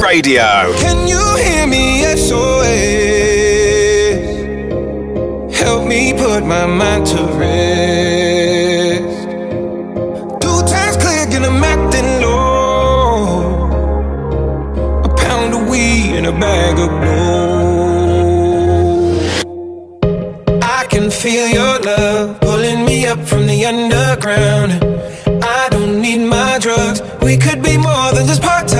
radio. Can you hear me? SOS. Help me put my mind to rest. Two times click and I'm acting low. A pound of weed and a bag of. I can feel your love pulling me up from the underground. I don't need my drugs. We could be more than just part-time lovers.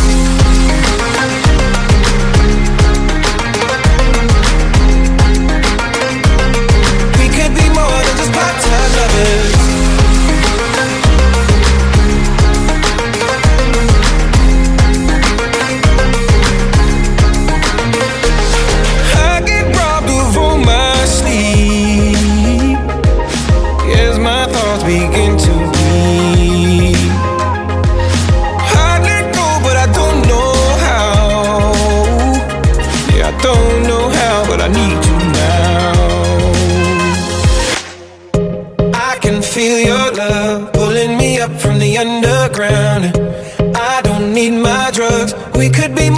Feel your love pulling me up from the underground. I don't need my drugs. We could be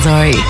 Malzo.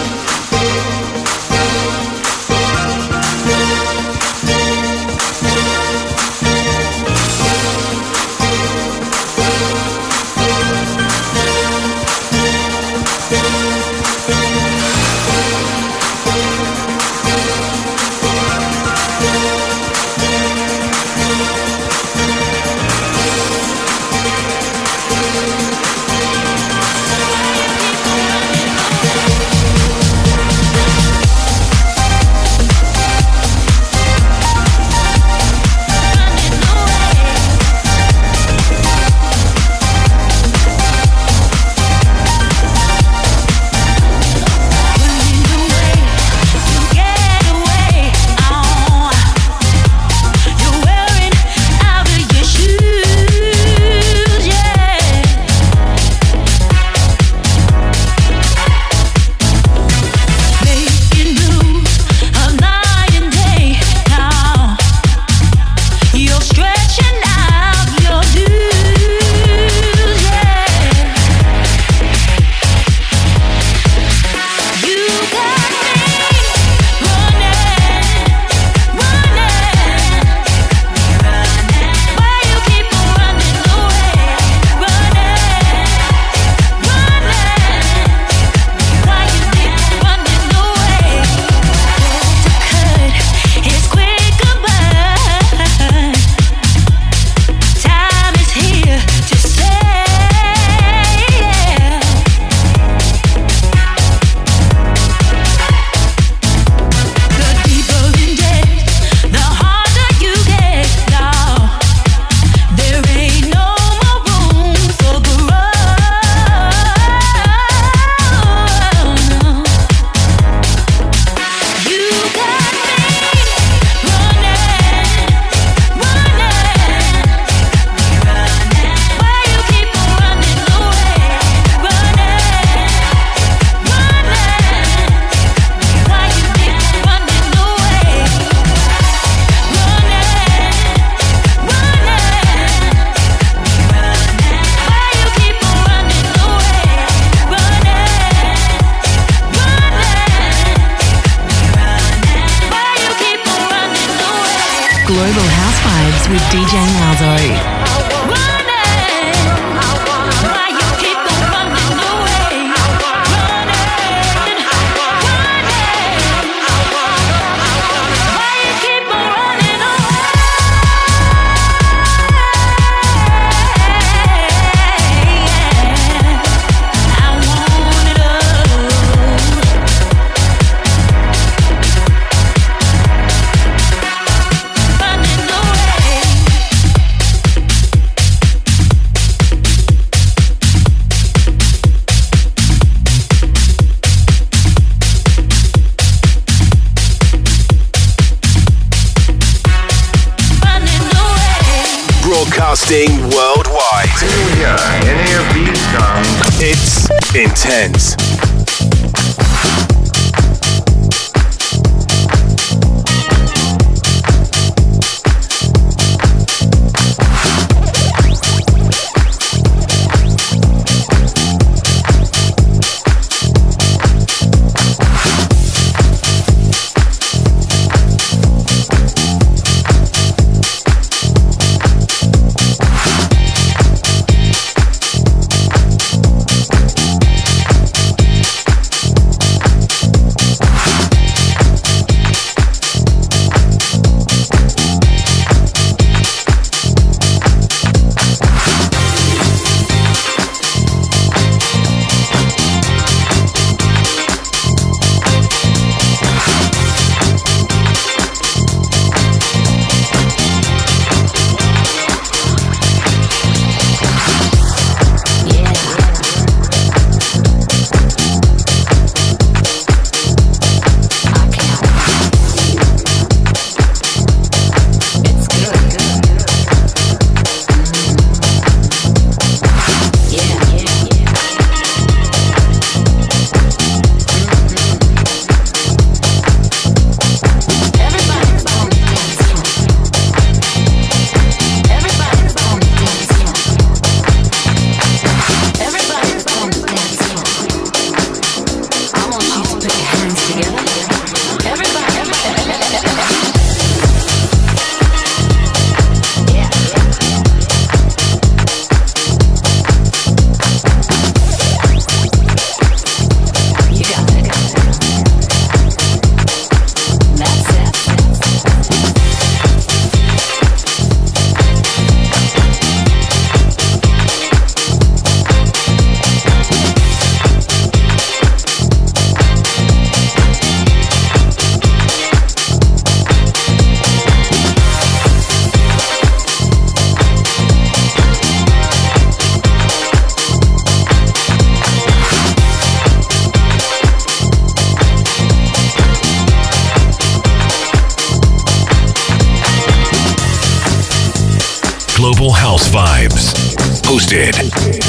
Hosted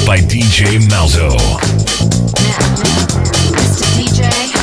by DJ Malzo. Mr. DJ,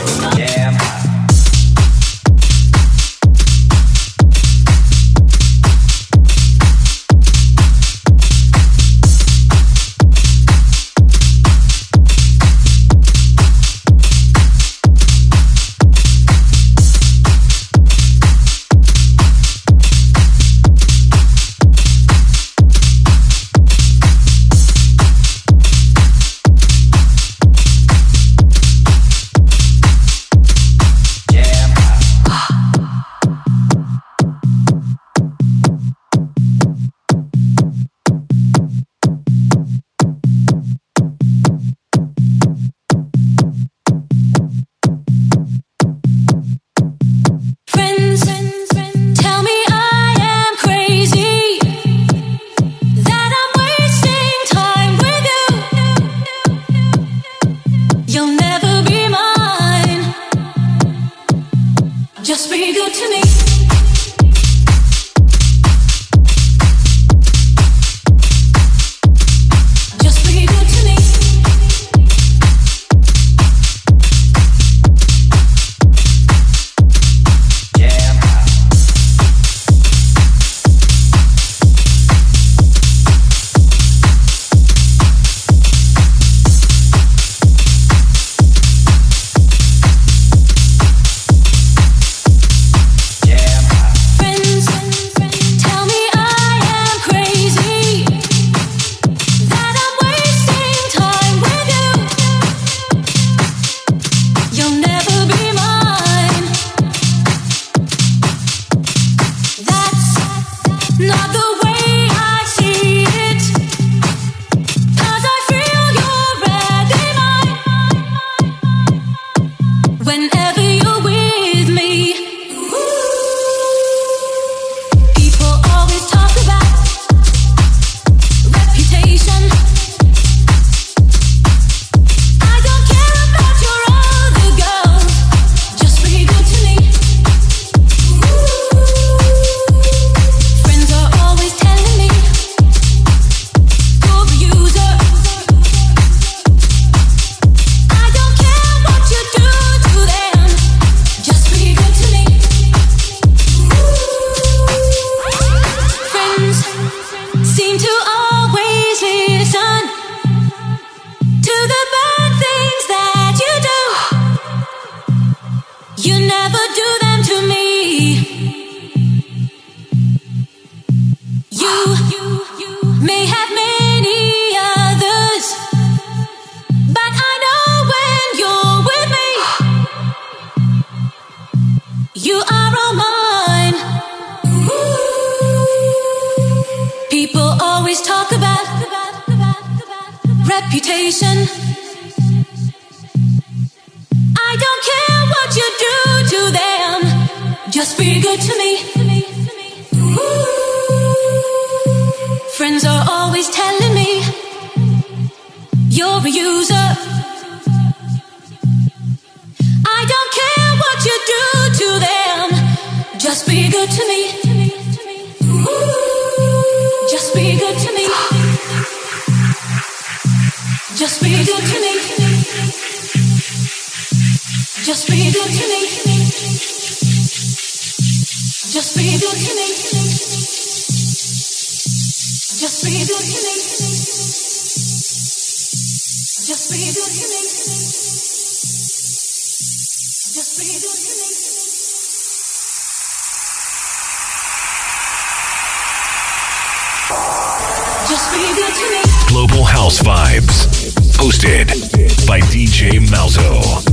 Just be good to me. Just be good to me. Just be good to me. Just be good to me. Just be good to me. Just be good to me. Just be good to me. Global House Vibes. Hosted by DJ Malzo.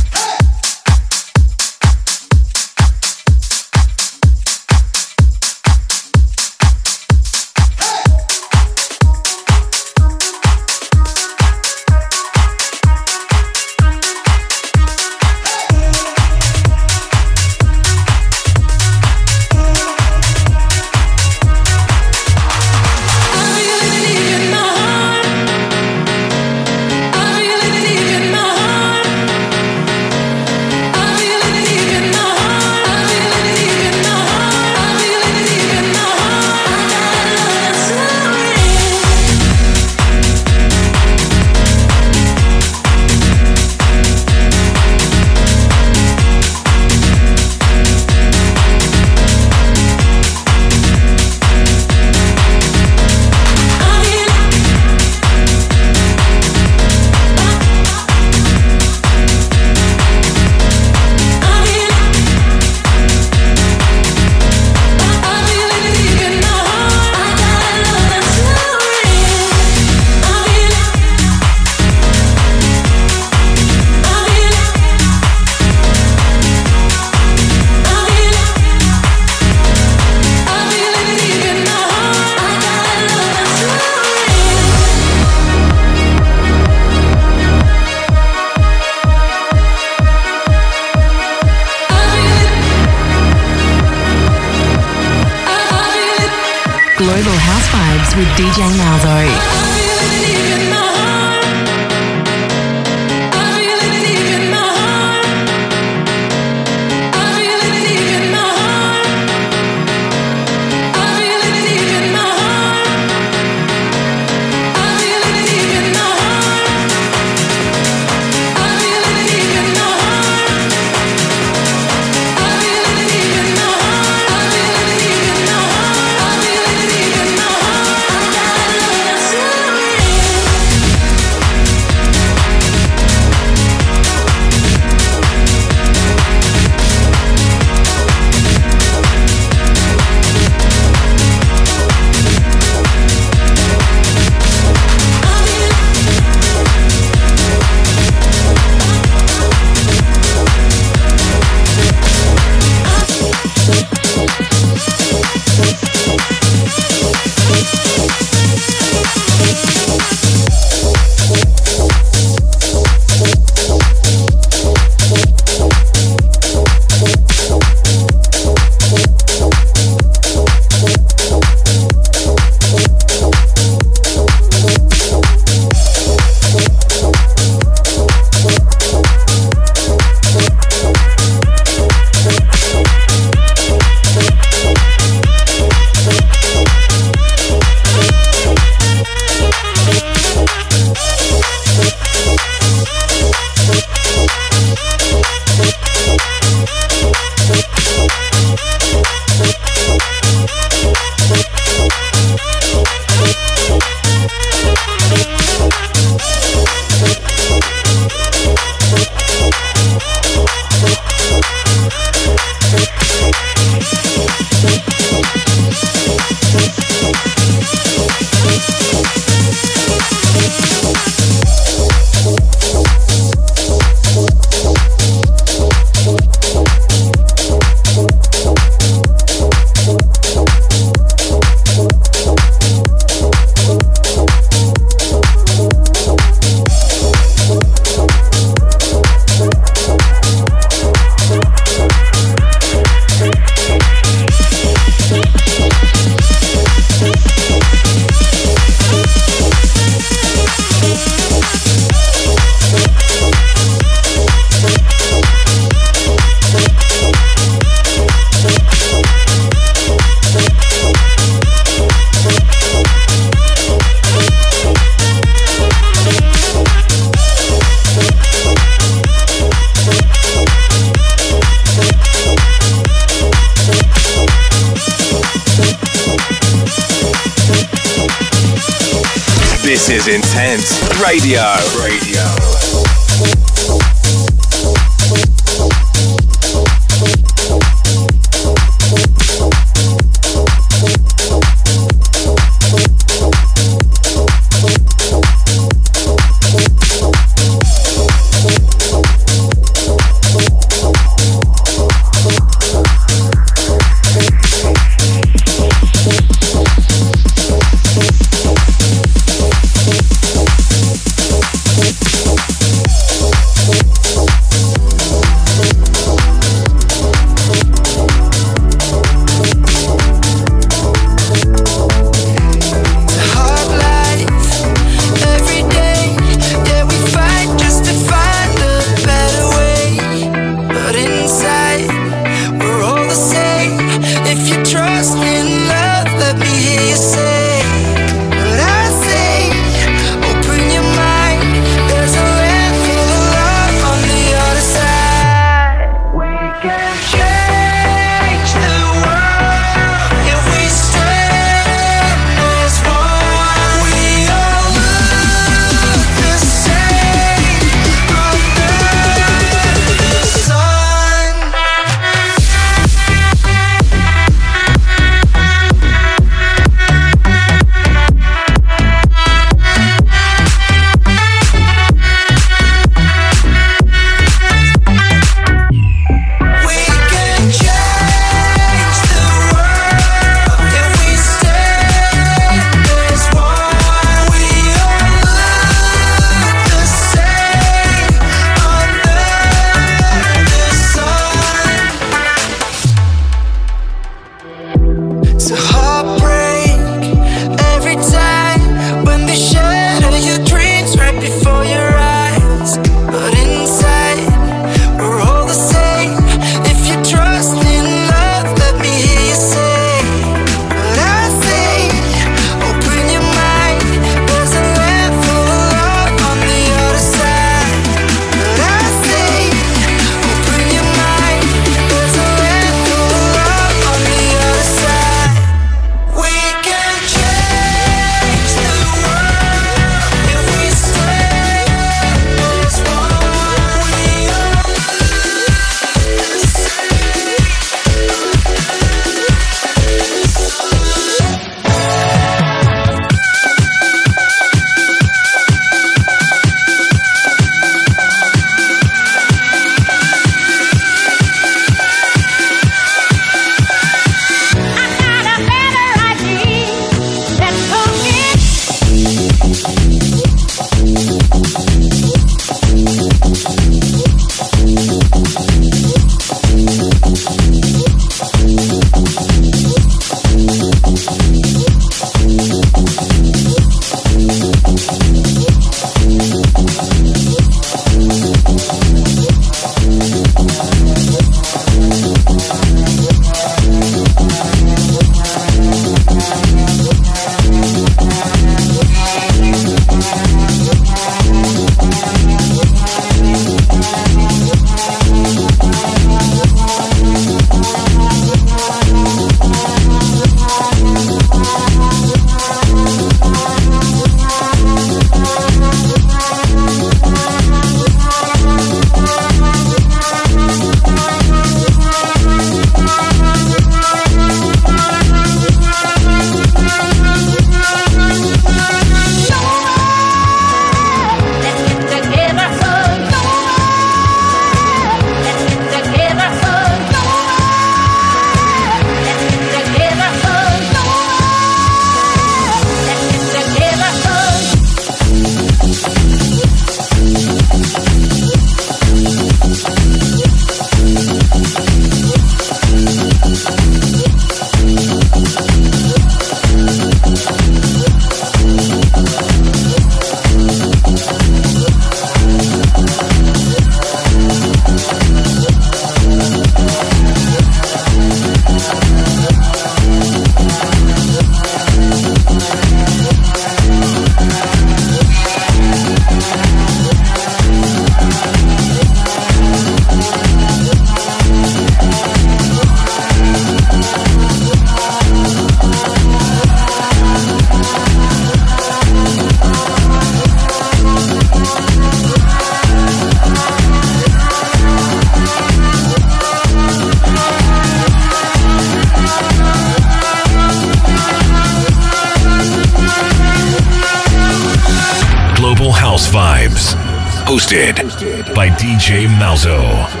Hosted by DJ Malzo.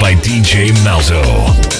By DJ Malzo.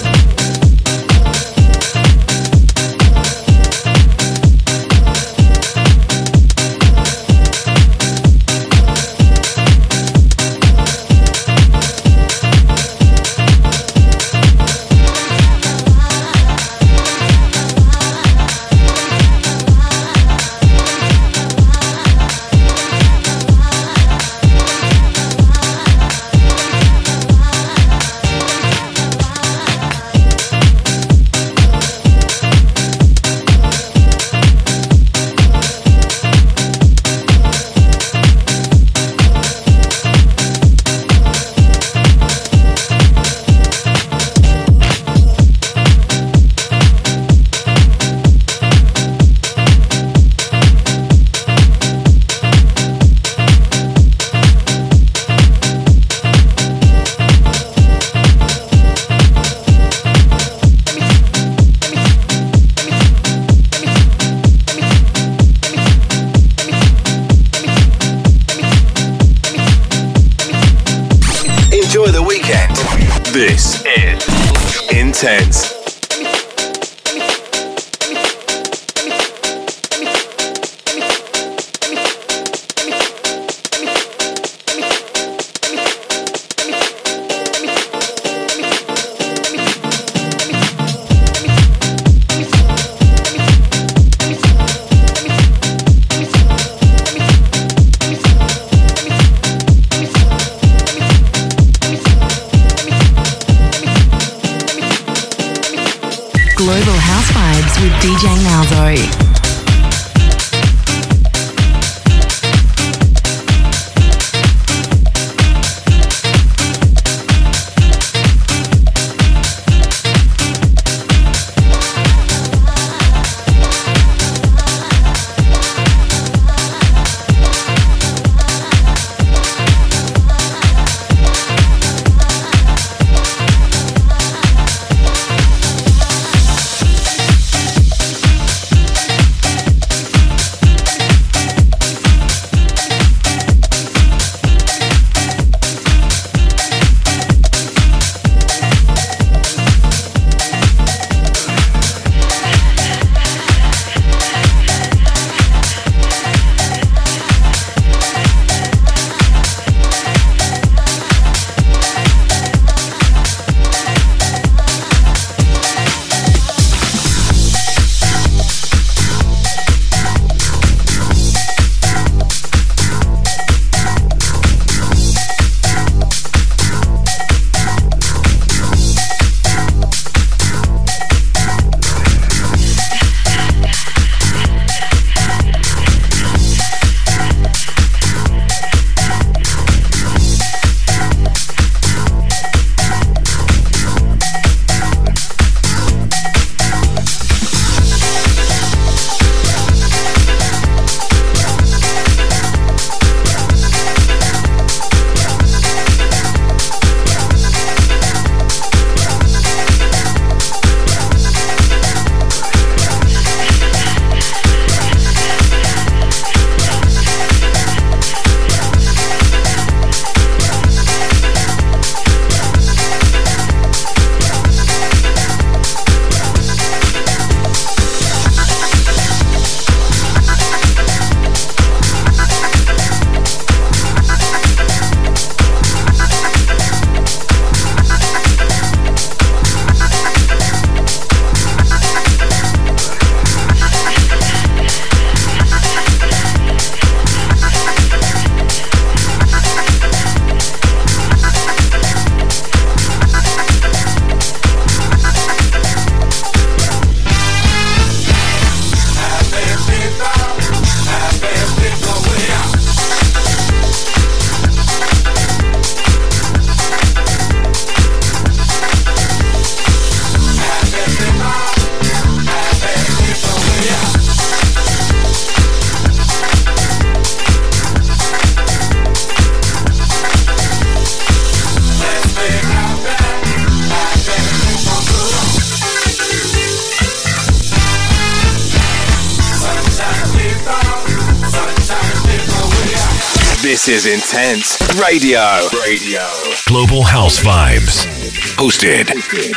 Is Intense Radio. Radio. Global House Vibes. Hosted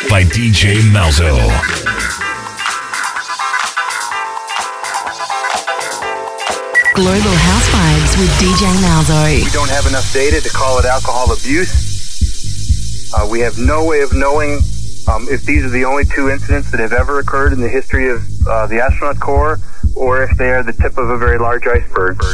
by DJ Malzo. Global House Vibes with DJ Malzo. We don't have enough data to call it alcohol abuse. Uh, we have no way of knowing um, if these are the only two incidents that have ever occurred in the history of uh, the astronaut corps, or if they are the tip of a very large iceberg. We